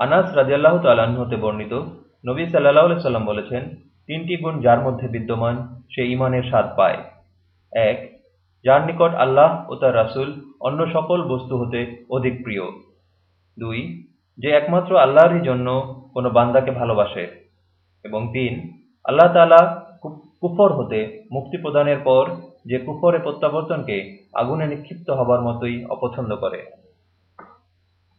আনাস রাজিয়াল্লাহ তাল্লাহ্ন হতে বর্ণিত, নবী সাল্লাহ সাল্লাম বলেছেন, তিনটি গুণ যার মধ্যে বিদ্যমান, সে ইমানের স্বাদ পায়। এক, যার নিকট আল্লাহ ও তার রাসূল অন্য সকল বস্তু হতে অধিক প্রিয়। দুই, যে একমাত্র আল্লাহরই জন্য কোনো বান্দাকে ভালোবাসে। এবং তিন, আল্লাহ তালা কুফর হতে মুক্তি প্রদানের পর যে কুফরে প্রত্যাবর্তনকে আগুনে নিক্ষিপ্ত হবার মতোই অপছন্দ করে।